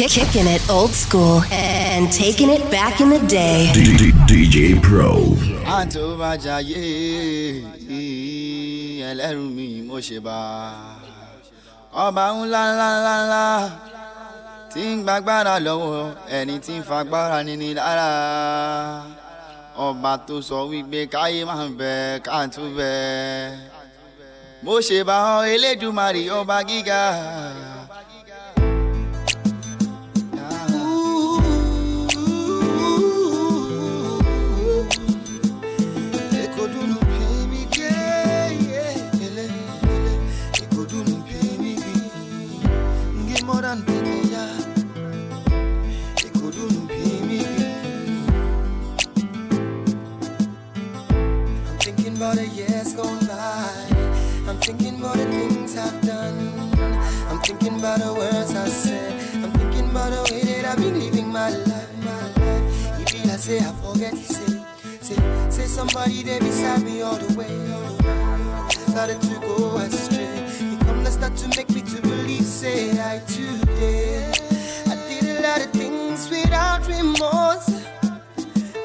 Kick, kicking it old school and taking it back in the day. DJ Pro. àtúbàjáyé ẹlẹ́rù mi mo ṣe bá ọba ńlá ńlá ńlá ńlá tí ń gbàgbára lọ́wọ́ ẹni tí ń fagbára níní lára ọba tó sọ wípé káyé máa ń bẹ káàtó bẹ mo ṣe bá ọ elédùmarè ọba gíga. Somebody there beside me all the way, all the way. Started to go astray. You come to start to make me to believe, say I today. I did a lot of things without remorse.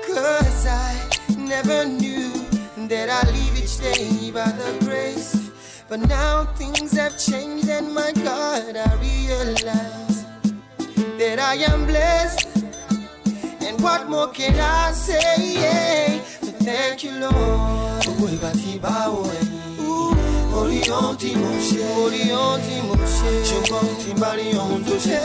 Cause I never knew that I live each day by the grace. But now things have changed, and my God, I realize that I am blessed. And what more can I say? Yeah. Thank you, Lord. Gbogbo ìgbà tí bá wo ẹ̀yìn, orí ohun tí mo ṣe, orí ohun tí mo ṣe, ṣùgbọ́n tí bá rí ohun tó ṣe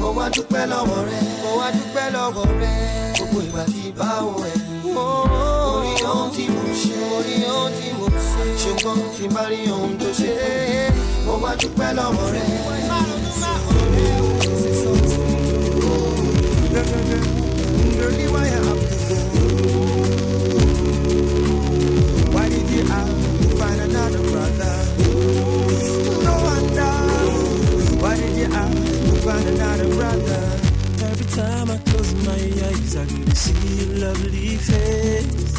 mo wá dúpẹ́ lọ́wọ́ rẹ̀, mo wá dúpẹ́ lọ́wọ́ rẹ̀. Gbogbo ìgbà tí bá wo ẹ̀yìn, orí ohun tí mo ṣe, orí ohun tí mo ṣe, ṣùgbọ́n tí bá rí ohun tó ṣe mo wá dúpẹ́ lọ́wọ́ rẹ̀. Girlie, why you have to go? You find another brother? No wonder. Why did you find another brother? Every time I close my eyes, I see your lovely face.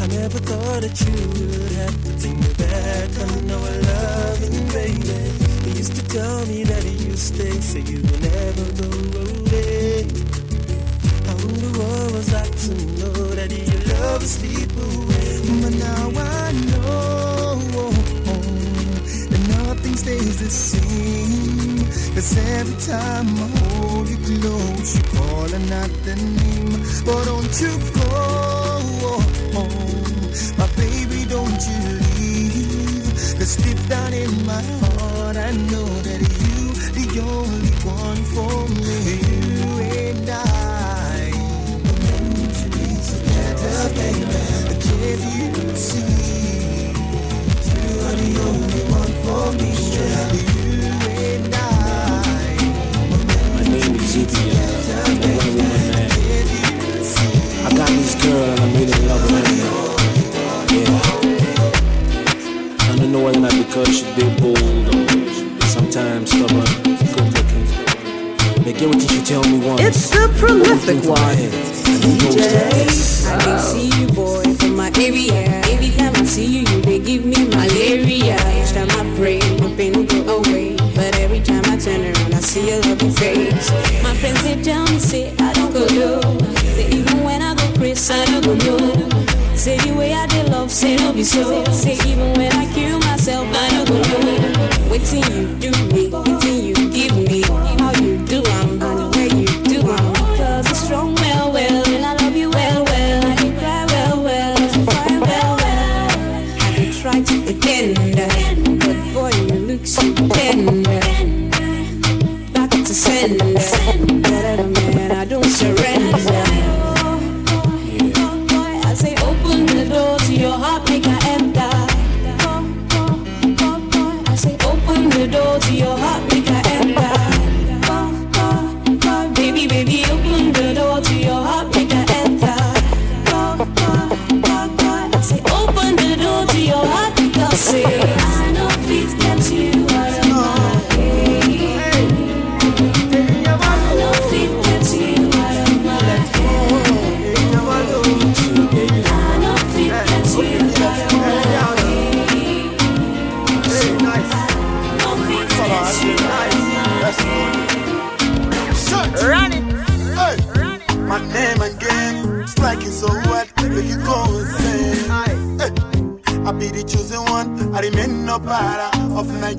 I never thought that you would have to take me back. I know I love you, baby. Used to tell me that you never go away. I wonder what was I to know that your love would sleep away. But now I know that nothing stays the same. Cause every time I hold you close, you call another name. But don't you go, my baby, don't you leave. Cause deep down in my heart, I know that you, the only one for me. You and I, meant to be together, baby. It's the prolific Everything from my one. head, and I made a love with her. Yeah. I don't know why not because she's big bold. Sometimes, sometimes. Make it goes like this. I can see area. Every time I see you, you they give me malaria. Each time I pray, my pain go away. But every time I turn around, I see your lovely face. My friends they tell me, say I don't go low. Say even when I go crazy, I don't go low. Say the way I did love, say no be so. Say even when I kill myself, I don't go low. Wait till you do the door to your heart.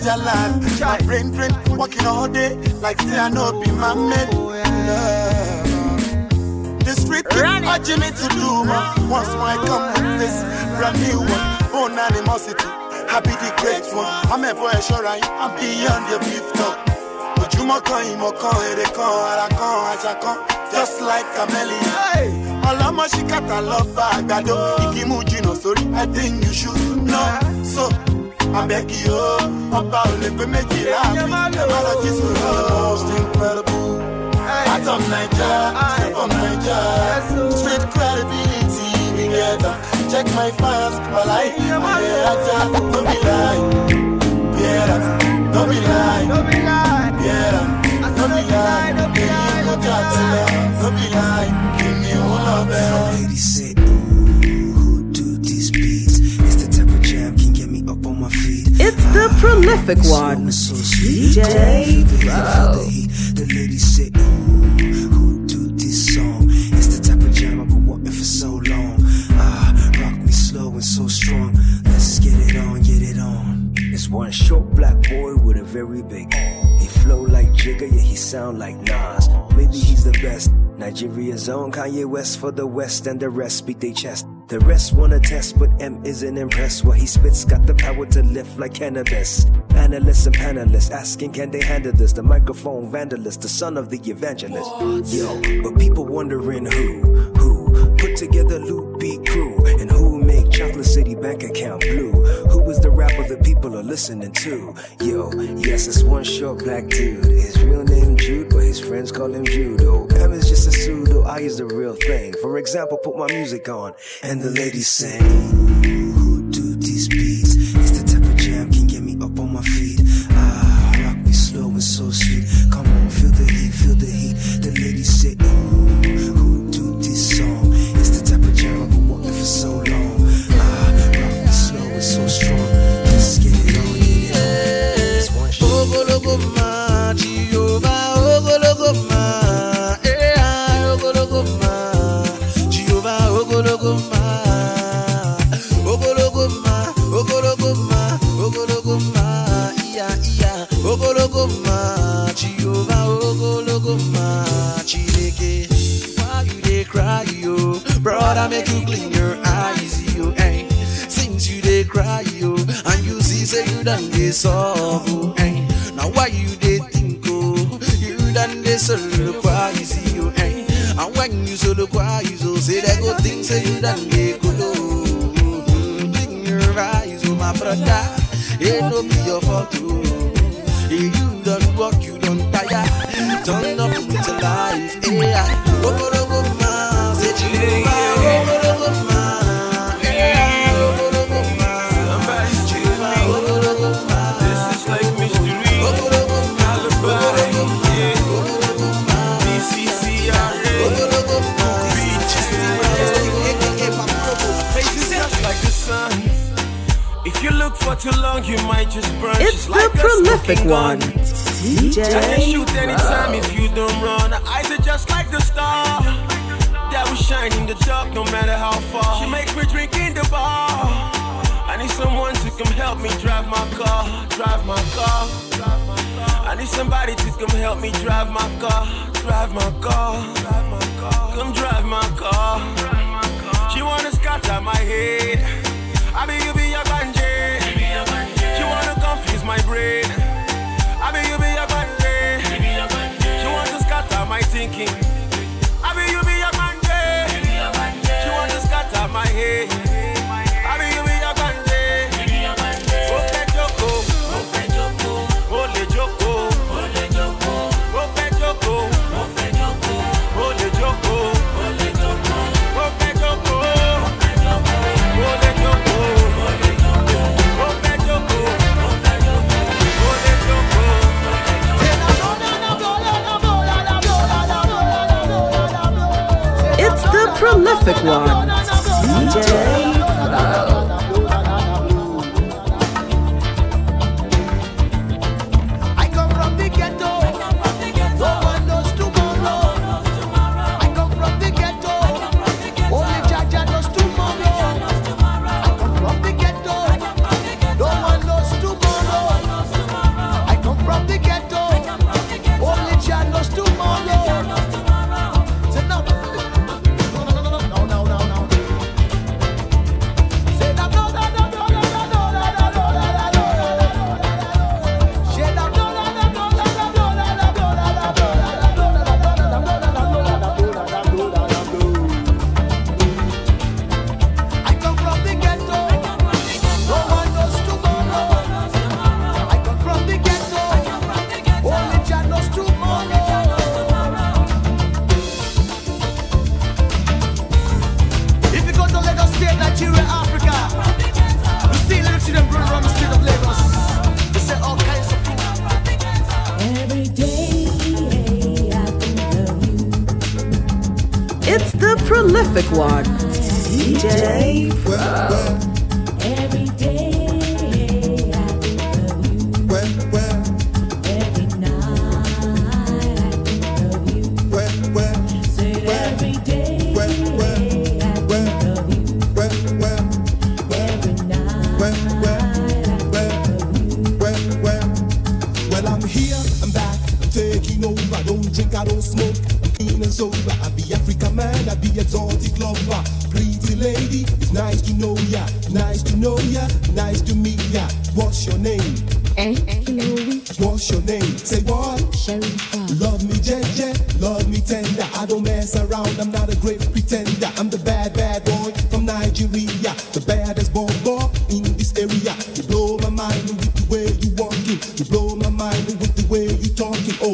Of Niger land. My brain drain, working all day, like say I know be my man. The street keep urging me to do more. Once I come with this brand new one, own animosity. I be the great one, I'm ever assuring I'm beyond your beef talk. Oh. ojúmọ́ kan ìmọ̀ kan èrè kan ara kan àṣà kan just like chameleon. ọlọ́mọ ṣìkàtà lọ bá àgbàdo ìkímú jìnnà sórí i think you should know so abẹ́kì o ọba ò lè pé méjì láàbí ẹ má lọ jí sòrò. most incredible. Atom naija step from naija straight credibility together. Check my files. Ọ̀láì ìyẹn ajá no be lie prolific one, So sweet. DJ Feel the heat, Pro. feel the heat. The ladies say, who do this song? It's the type of jam I've been wanting for so long. Ah, rock me slow and so strong. Let's get it on, get it on. It's one short black boy with a very big. He flow like Jigga, yeah, he sound like Nigeria's own Kanye West for the West, and the rest beat they chest. The rest wanna test, but M isn't impressed. What he spits got the power to lift like cannabis. Analysts and panelists asking, can they handle this? The microphone vandalist, the son of the evangelist. Yo, but people wondering who, who put together Loop Beat Crew, and who Chocolate City bank account blue. Who is the rapper the people are listening to? Yo, yes, it's one short black dude. His real name Jude, but his friends call him Judo. M is just a pseudo, I is the real thing. For example, put my music on, and the ladies sing. Who do these beats? Drive my car, drive my car. I need somebody to come help me drive my car, drive my car. Come drive my car. She wanna scatter my head. I be you be your banje. She wanna confuse my brain. I be you be your banje. She want to scatter my thinking. I be you be your banje. She want to scatter my head. Prolific one,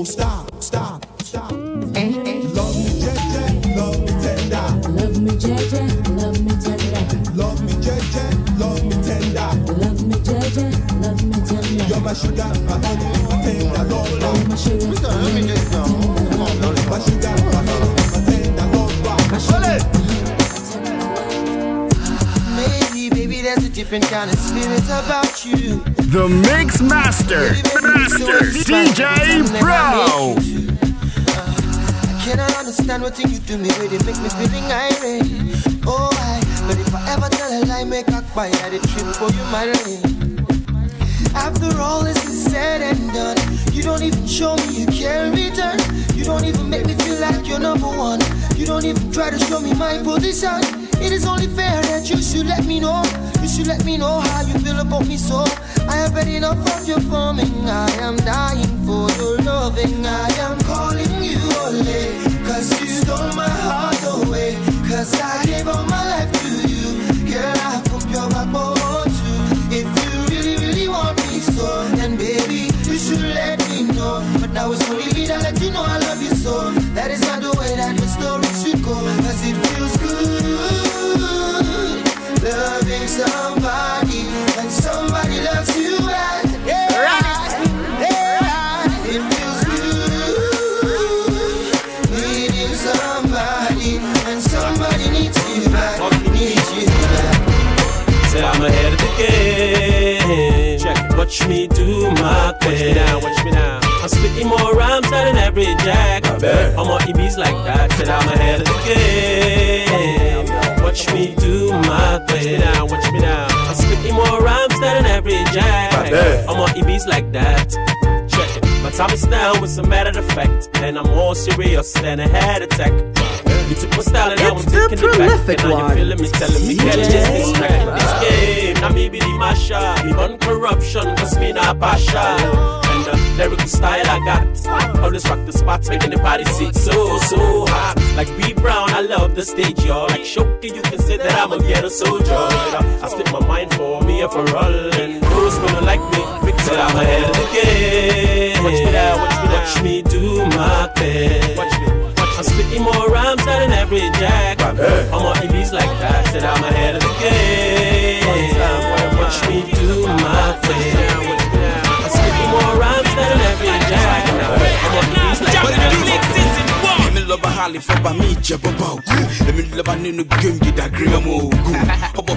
stop. Different kind of spirit about you. The Mix Master, Master, DJ Pro. I cannot uh, understand what thing you do me, where they make me feeling irate. Oh, I, but if I ever tell a lie, make a quiet, did trip for you, my rain. After all is said and done, you don't even show me you care in return. You don't even make me feel like you're number one. You don't even try to show me my position. It is only fair that you should let me know. You should let me know how you feel about me so. I have had enough of your forming. I am dying for your loving. I am calling you only. Cause you stole my heart away. Cause I gave all my somebody and somebody loves you back. Yeah, yeah, it feels good needing somebody and somebody needs you back. Needs you back. Said I'm ahead of the game. Check, watch me do my thing. Watch me now, watch me now. I'm spitting more rhymes than an average jack. I'm on EBs like that. Said I'm ahead of the game. Watch me do my thing. Now, watch me now. I'm spitting more rhymes than an average jack. I'm on EBs like that. My time is now, it's a matter of fact. And I'm more serious than a head attack. You took my style and now I'm It's the taking it back. And now you're feeling me, telling me, get it, just distract this game. Now me be the masher, me run corruption, cause me not. And the lyrical style I got, always rock the spots, making the body sit so, so hot. Like B Brown, I love the stage, y'all. Like Shoki, you can say that I'm a ghetto soldier. I, I spit my mind for me and for all. And those don't like me, mix it, I'm ahead of the game. Watch me now, watch me, watch me do my thing. Watch me. I'm spitting more rhymes than an average jack. I'm on EVs like that, said I'm ahead of the game. Watch me do my thing. I'm spitting more rhymes than an average jack. I'm on EVs like that. Èmi lọ́ba hali fọba mi jẹ bọ́bá òkú. Èmi lọ́ba nínú géńgì dàgírí ọmọ ògùn. Ọmọ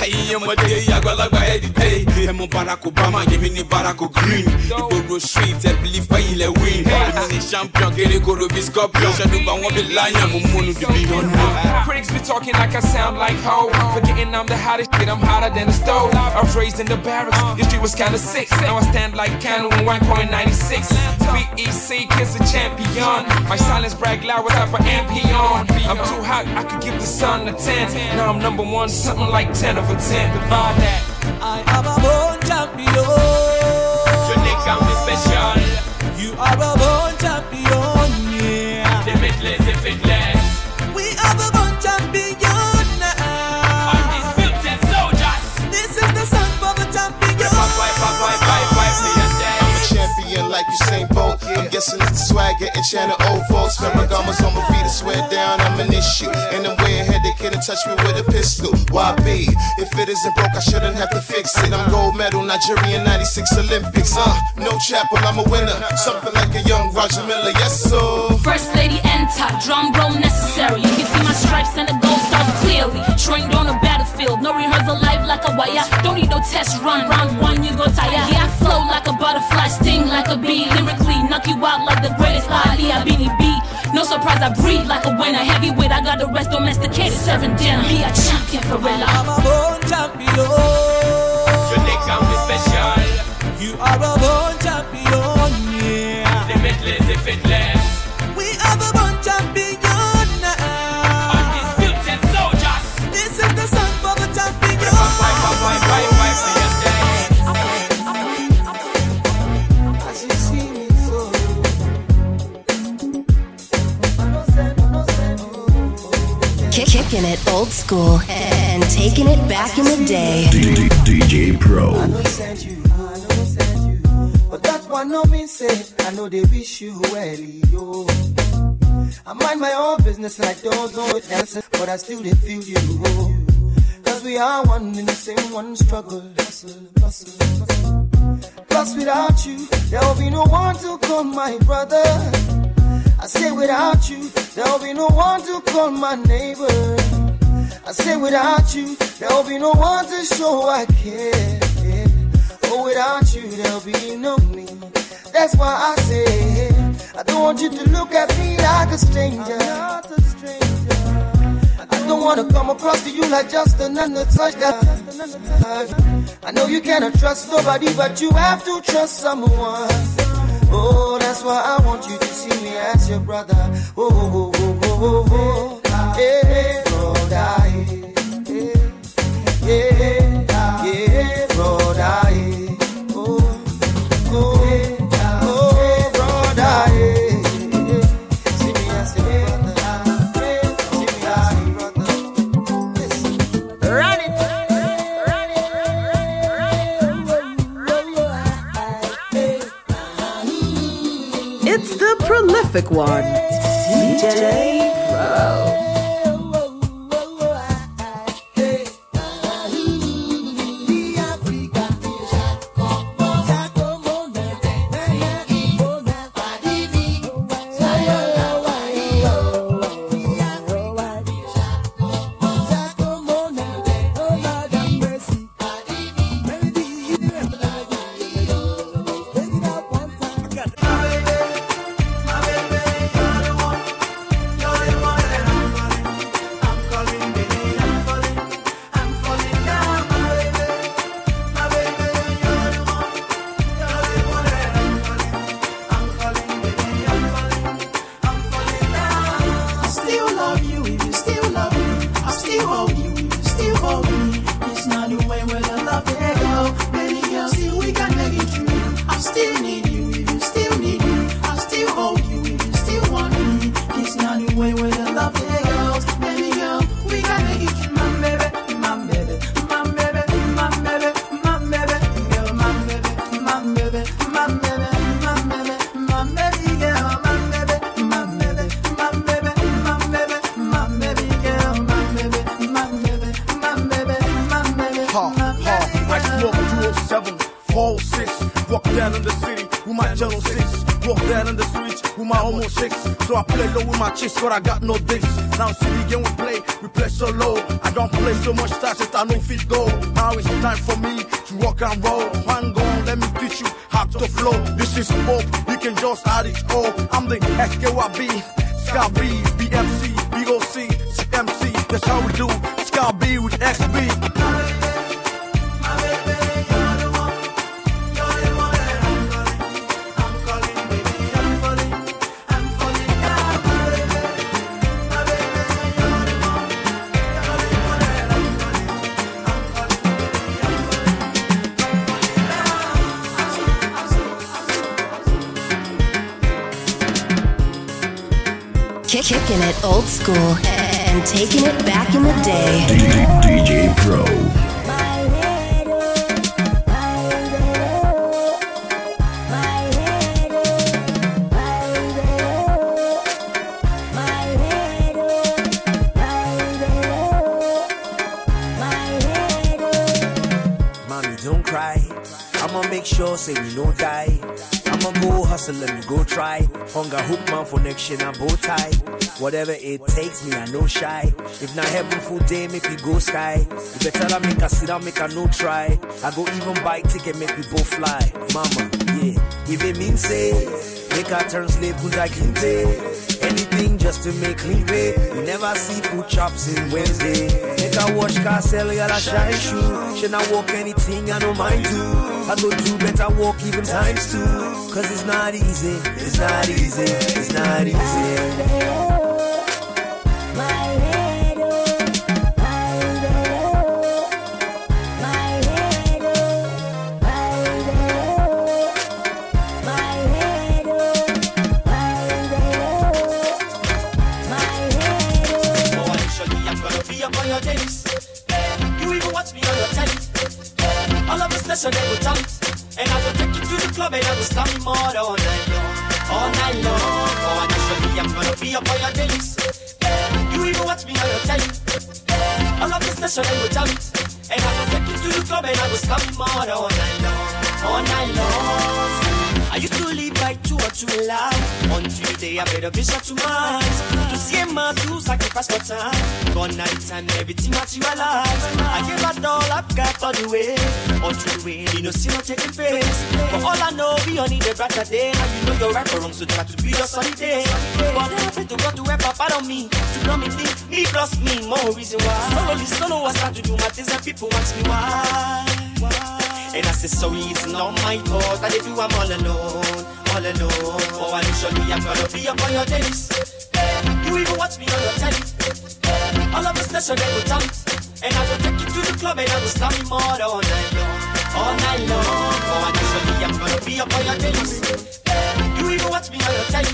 bẹ́yẹn kọjá báńkì gbogbo lé. Ẹyin ọmọdé àgbàlagbà ẹ̀ dìde. Ẹ mọ Barack Obama, èmi ní Barack Green. Ìgboro street ẹ believe pé ilẹ̀ win. Èmi ní champion kéré koro bí scorpion. Ṣẹ́dúgba wọn bí lion, mo múnu dùbí ọ̀nà. Critics be talking like I sound like ho. Forgetting I'm the hottest shit, I'm hotter than the stove. I was raised in the barracks, the street was kinda sick. Now I stand like Candle in 1.96. BEC, kiss a champion. My silence brag loud, what type of amp he on? I'm too hot, I could give the sun a 10. Now I'm number one, something like 10 10. Divide that. I am a born champion. Unique, I'm the special. You are a born champion, yeah. Limitless, limitless. We are the born champion now. Undisputed soldiers. This is the song for the champion. Wipe, wipe, wipe, wipe, wipe, wipe, me, I say. I'm a champion Champion like Usain Bolt. I'm guessing it's the swagger and chanting old folks. Ferragamo's on my feet, I swear down, I'm an issue. And I'm way ahead, they couldn't touch me with a pistol. Why be? If it isn't broke, I shouldn't have to fix it. I'm gold medal, Nigerian 96 Olympics. Uh, no chapel, I'm a winner. Something like a young Roger Milla, yes, so. First lady enter, drum roll necessary. You can see my stripes and the gold stars clearly. Trained on a battlefield, no rehearsal, life like a wire. Don't need no test run, round one, you go tire. Yeah, I flow like a butterfly, sting like a bee. Lyrically, knock you out like the greatest Ali Abini B. No surprise, I breathe like a winner. Heavyweight, I got the rest domesticated, serving dinner. Be a champion for real. I'm a born champion. Jamaica, we special. You are a born champion, old school and taking it back in the day. DJ Pro. I know send you, I know send you. But that one no mean say, I know they wish you well, yo. I mind my own business like I don't know it else, but I still they feel you. Oh. Cause we are one in the same one struggle. Hustle, hustle, hustle. Plus without you, there will be no one to call my brother. I say without you, there will be no one to call my neighbor. I say without you, there will be no one to show I care. Oh, without you, there'll be no me. That's why I say, I don't want you to look at me like a stranger. not a stranger. I don't wanna come across to you like just another touch. I know you cannot trust nobody, but you have to trust someone. Oh, that's why I want you to see me as your brother. Oh, oh, oh, oh, oh, oh. oh. Hey, brother. Homo six. So I play low with my chicks, but I got no dicks. Now city game we play, we play so low. I don't play so much stars that I know fit go. Now it's time for me to rock and roll. Hang on, let me teach you how to flow. This is pop, you can just add it all. I'm the SKYB, Sky B, BMC, BOC, CMC. That's how we do. old school and taking it back in the day. DJ, DJ Pro. Mommy, don't cry. I'ma make sure say you don't die. I'ma go me try. Hunger hook man for next year bow tie. Whatever it takes me, I no shy. If not heaven full day, make we go sky. You better I make a sit down, make a no try. I go even buy ticket, make we both fly. Mama, yeah. If it means say, make her turn slave, good I can Anything just to make clean pay. We never see food chops in Wednesday. Make her watch car sell, y'all a shine shoe. Should not walk anything, I don't mind do. I go do better walk even times two. Cause it's not easy, it's not easy, it's not easy. Night long. Oh, initially I'm gonna be up on your days. You even watch me on your telly. All of a session they will jump. And I will take you to the club and I will slam more long. All night long. I used to live by two or two life Until the day I made a vision to mine To see a man do sacrifice for time. Gone night and everything materialized I gave it all I've got all the way. Until the way, you know, see no taking face For all I know, we only a brighter day. Now you know you're right or wrong, so try to be your sunny day. But I pray to God to help up? Out on me To know me, think, me plus me, more reason why. Slowly, solo, I start to do my things and people ask me. Why. why and I say sorry, it's not my fault. I do, I'm all alone, all alone. Oh, initially I'm gonna be up on your days. You even watch me on your telly. All of a session they will jump, and I will take you to the club and I will slam you more all night long, all night long. Oh, initially I'm gonna be up on your days. You even watch me on your telly.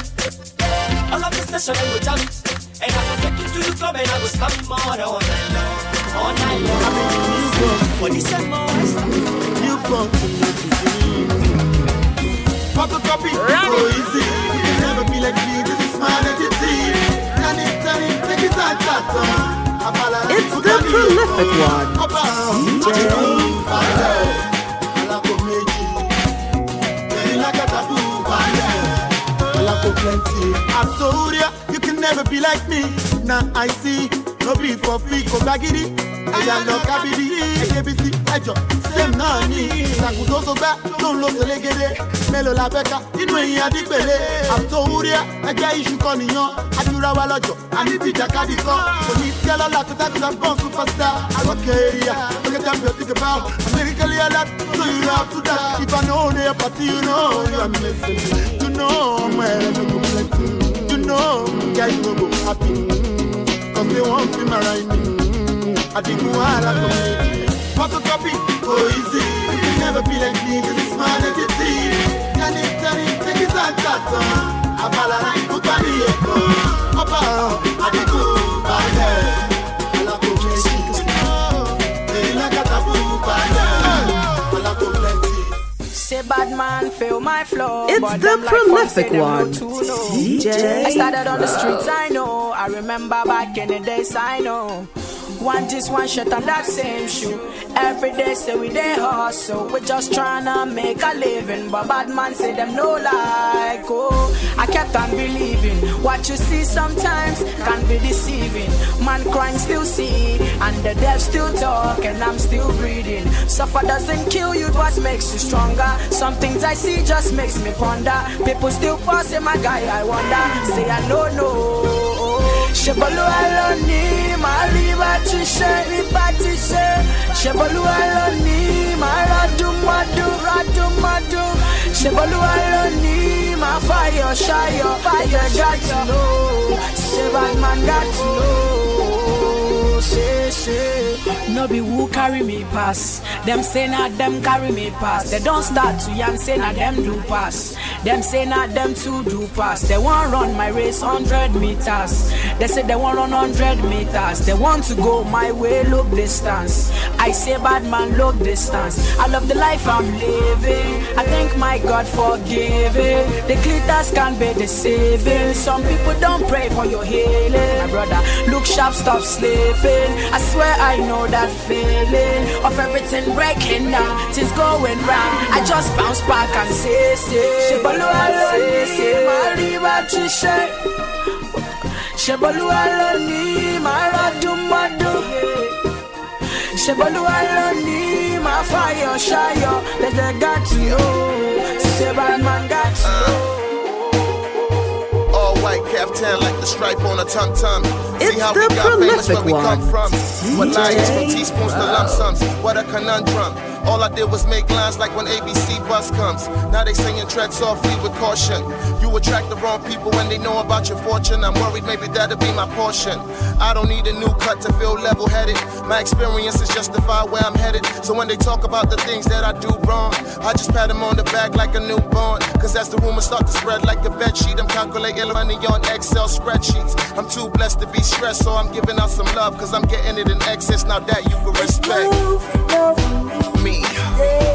All of a session they will jump, and I will take you to the club and I will slam you more all night long, all night long. What like me. It's the prolific one. Now I see, no be for free, go baggy. Ẹ̀yà lọ kábìrì, AKBC ẹjọ́, same náà ni. Ìsàkùn tó so gbá, tó ń lo sẹlẹ́gẹ́dẹ́. Mélòó la fẹ́ ká, inú ẹ̀yìn adípèlé. Àtòwúrẹ́, ẹgbẹ́ iṣu kan nìyàn. Adúra wa lọ́jọ́, àní ti jàkadì kan. Kò ní tẹ́ lọ́la kó tákùtà bọ́n superstar. Àgọ́kẹ́ èrìyà, look at them you think about. Americally alert, so you have to die. If I know they are party, you know you are missing. You know, I'm wearing no plenty. You know, guys no go happy. Cause they won't be marrying me. Adigun wàhálà kò méjì. Photocopy kò easy. Can never be like me, this is my identity. Tẹ́ni tẹ́ni tẹ́kí sáńtà tán. Àbàlà ìkúpa ní èkó. Ọba Adigun balẹ̀. Alákò méjì. Èyí lákàtà fún balẹ̀. Alákò plenty. Say bad man feel my flow. It's but the like prolific them one. DJ I started on the streets, I know. I remember back in the days, I know. One just one shot on that same shoe. Every day say we dey hustle. We just tryna make a living. But bad man say them no like. Oh, I kept on believing. What you see sometimes can be deceiving. Man crying still see, and the deaf still talk, and I'm still breathing. Suffer doesn't kill you, but makes you stronger. Some things I see just makes me ponder. People still passing my guy, I wonder. Say I don't know. Ṣebolu aloni, màá rí bá ti ṣe, rí bá ti ṣe. Ṣebolu aloni, màá rọ́dún mọ́dún, rọ́dún mọ́dún. Ṣebolu aloni, màá fàyọ̀ ṣayọ̀, fàyọ̀ know. Say bad man got to know. Say, say. No be who carry me pass. Them say not them carry me pass. They don't start to yarn say not them do pass. Them say not them two do pass. They want run my race hundred meters. They say they want run hundred meters. They want to go my way, look distance. I say bad man, look distance. I love the life I'm living. I thank my God for giving. The glitters can be deceiving. Some people don't pray for your healing. My brother, look sharp, stop sleeping. I swear I know that feeling of everything breaking down. Things going round. I just bounce back and say, say, Shebolu aloni, mariba tishe. Shebolu aloni, maradu madu. Shebolu aloni, my fire shayo. There's a got to you. Say bad man got uh, to All white caftan like the stripe on a tum tum. It's See how the we got famous where we prolific come one. from. What lions from teaspoons to lump sums. What a conundrum. All I did was make lines like when ABC bus comes. Now they singing tread softly with caution. You attract the wrong people when they know about your fortune. I'm worried maybe that'll be my portion. I don't need a new cut to feel level headed. My experiences justify where I'm headed. So when they talk about the things that I do wrong, I just pat them on the back like a newborn. Cause as the rumors start to spread like a bed sheet, I'm calculating money on Excel spreadsheets. I'm too blessed to be stressed, so I'm giving out some love. Cause I'm getting it in excess. Now that you can respect me. Me. I'm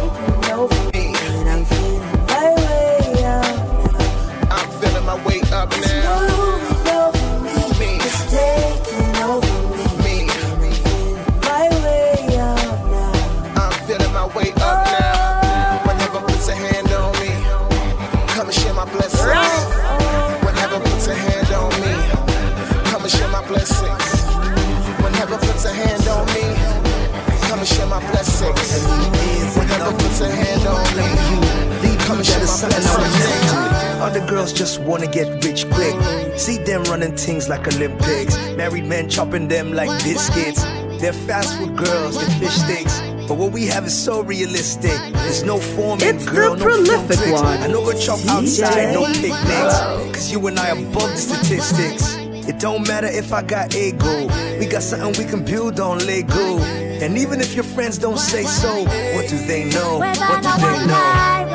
me, come and share my blessings. Other girls just wanna get rich quick. See them running things like Olympics. Married men chopping them like biscuits. They're fast food girls, they're fish sticks. But what we have is so realistic. There's no form in It's the girl, no prolific one. I know go chop outside, no picnics. Cause you and I are above the statistics. It don't matter if I got ego. We got something we can build on Lego. And even if your friends don't say so, what do they know? What do they know?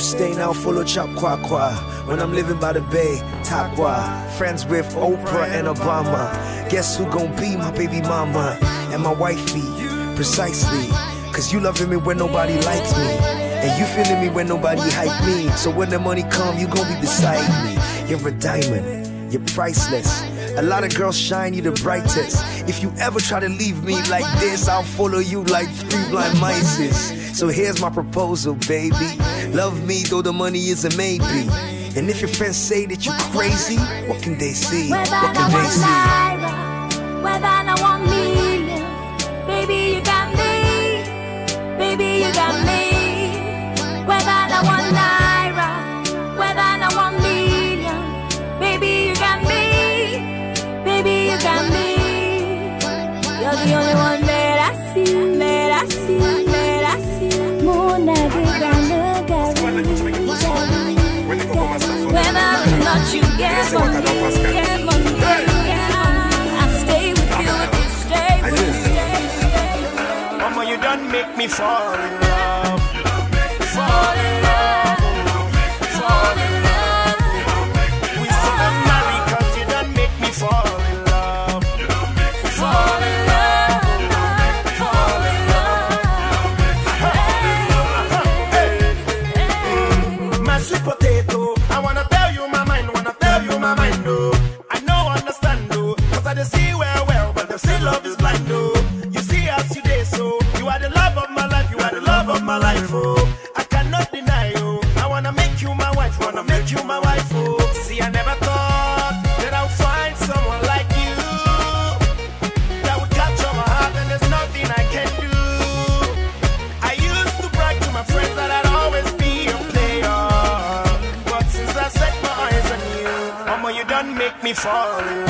stay now, follow Chop Kwa Kwa. When I'm living by the bay, Takwa. Friends with Oprah and Obama. Guess who gon' be my baby mama? And my wifey, precisely. Cause you loving me when nobody likes me. And you feeling me when nobody hype me. So when the money come, you gon' be beside me. You're a diamond, you're priceless. A lot of girls shine, you the brightest. If you ever try to leave me like this, I'll follow you like three blind mice. So here's my proposal, baby. Love me though the money is a maybe. And if your friends say that you're crazy, what can they see? What can they see? Mama, you done make me fall in love. Fall in love. Make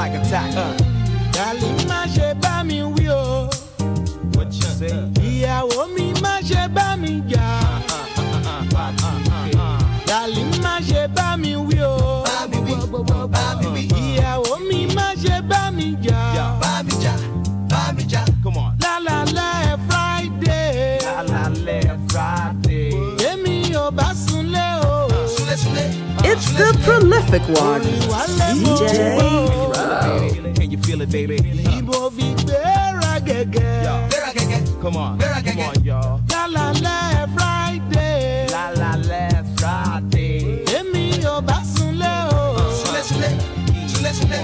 like attack. Uh. the prolific one, DJ Pro. Can you feel it, baby? Come on, come on, y'all. La la la, Friday. La la la, Friday. Emi o basunle o. Sule sule, sule sule.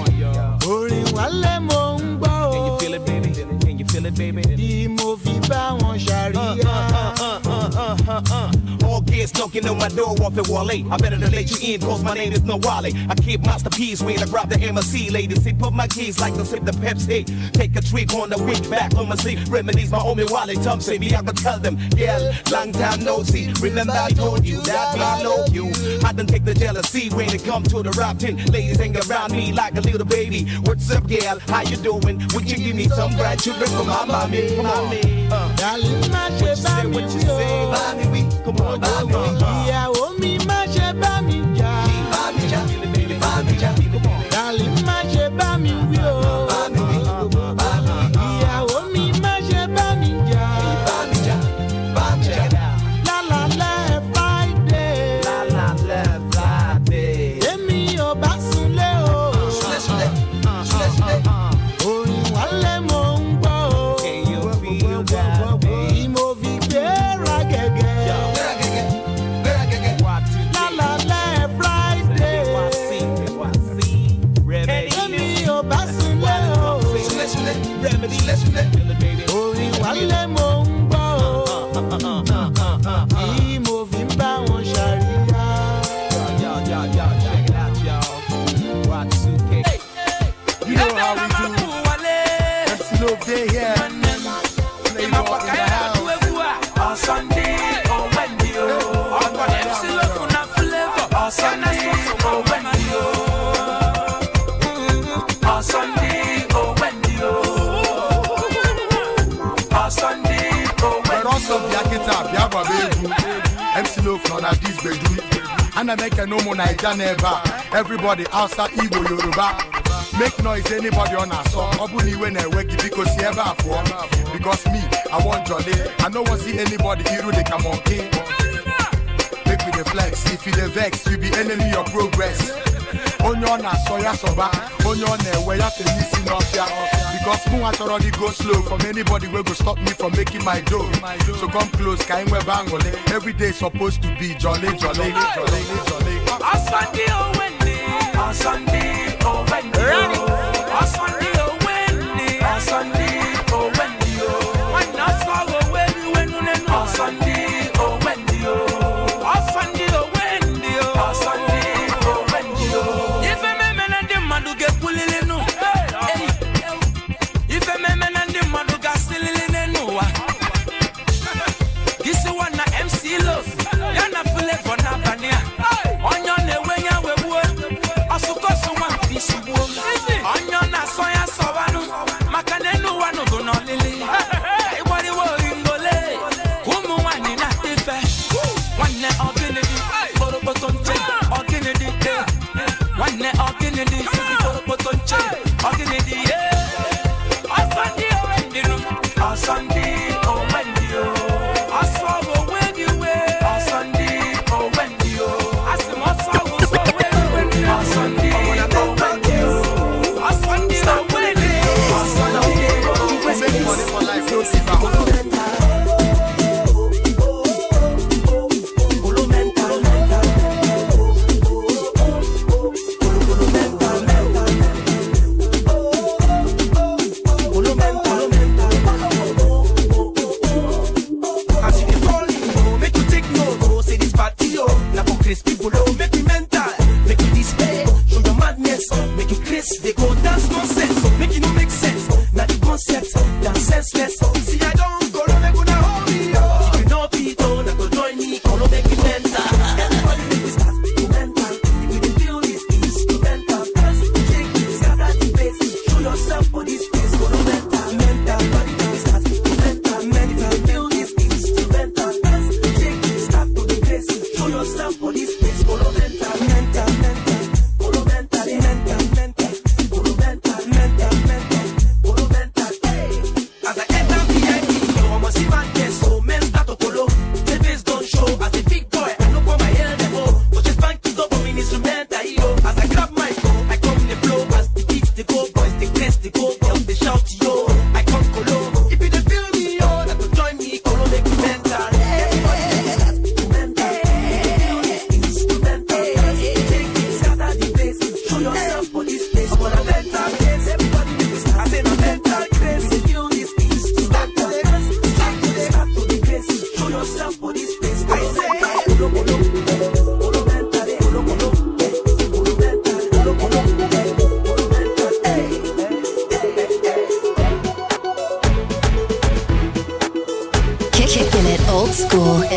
Orin wale mo ń gbọ́ o. Can you feel it, baby? Can you feel it, baby? Ìmọ̀ fi bá wọn ṣàríyá. Uh, uh, uh, Kids knocking on my door, off the wallet. I better than let you in, cause my name is No Wally. I keep masterpiece when I grab the MSC. Ladies, sip up my keys like I sip the Pepsi. Take a trip on the week back on my sleep. Remedies my homie Wally. Tom say me, I can tell them. Yeah, long time no see. Remember I told you that I love you. I done take the jealousy when it come to the rapping. Ladies hang around me like a little baby. What's up, girl? How you doing? Would you give me some bright children for my mommy? Come on, uh, darling, what you say? What you say? Mommy, we come on. ìyàwó mi má ṣe bá mi. Cause me want to run it go slow? From anybody will go stop me from making my dough. So come close, kind we bangle. Every day supposed to be jolly, jolly, jolly, jolly, jolly. On Sunday, oh Wendy On Sunday, oh Wendy On Sunday school.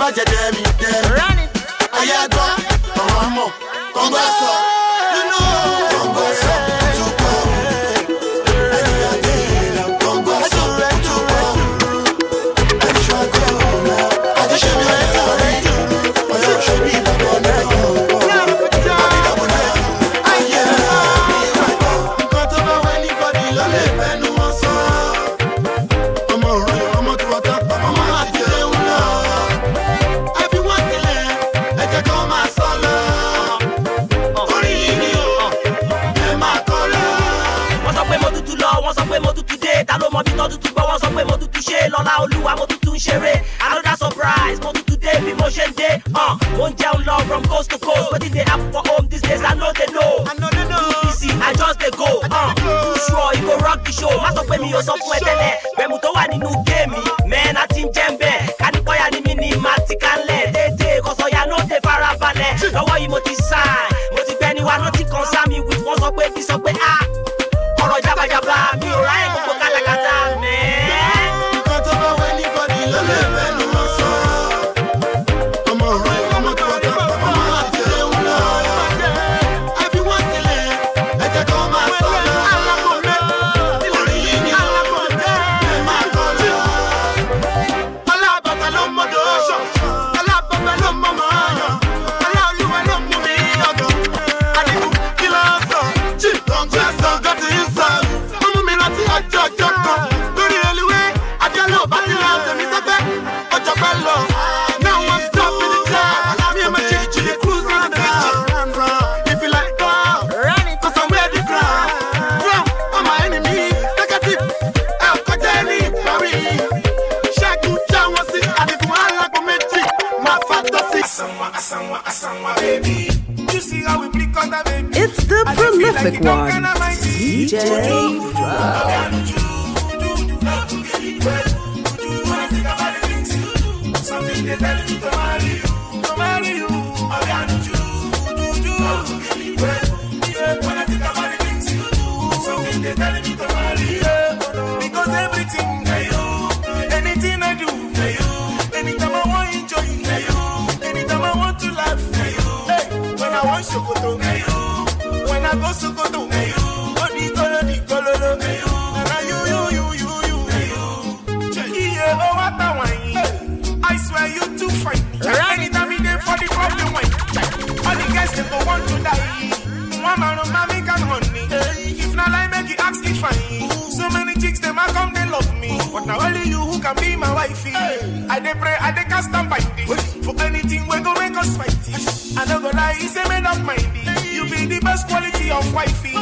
Budget, damn damn prolific one, DJ Something wifey.